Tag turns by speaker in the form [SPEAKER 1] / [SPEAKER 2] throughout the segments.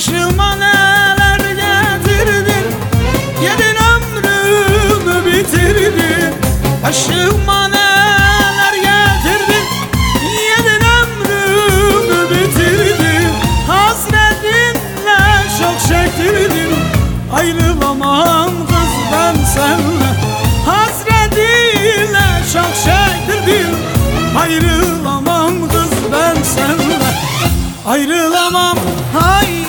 [SPEAKER 1] Başıma neler getirdin Yedin ömrümü bitirdin Başıma neler getirdin Yedin ömrümü bitirdin Hasretinle çok çektirdin Ayrılamam kız ben seninle. Hasretinle çok çektirdin Ayrılamam kız ben seninle. Ayrılamam, ayrılamam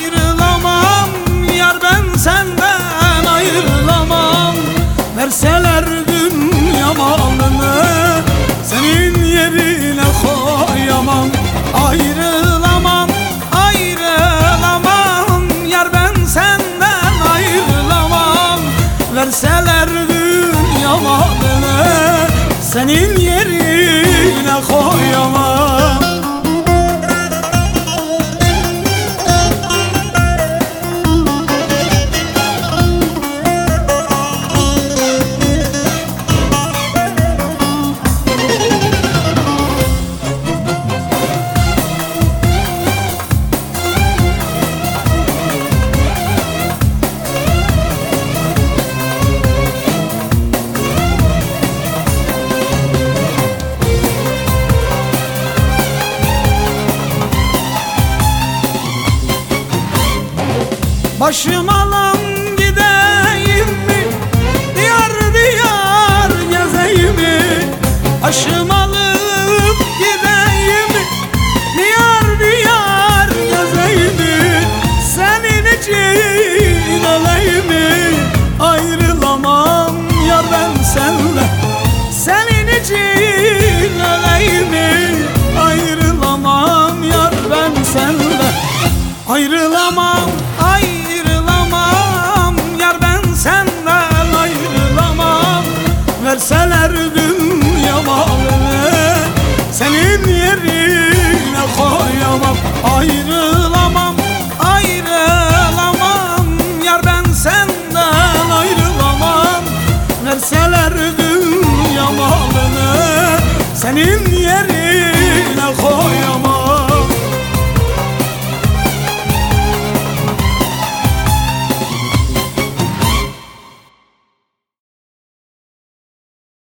[SPEAKER 1] Ayrılamam, ayrılamam. Yar ben senden ayrılamam. Verseler dünya malını Senin yerine koyamam Başım alan gideyim mi? Diyar diyar gezeyim mi? Başım alıp gideyim mi? Diyar diyar gezeyim mi? Senin için olayım mi? Ayrılamam yar ben senle Senin için olayım mi? Ayrılamam yar ben senle ayrılamam ayrılamam Ayrılamam. Yar ben senden ayrılamam. Verseler dünya malını Senin yerin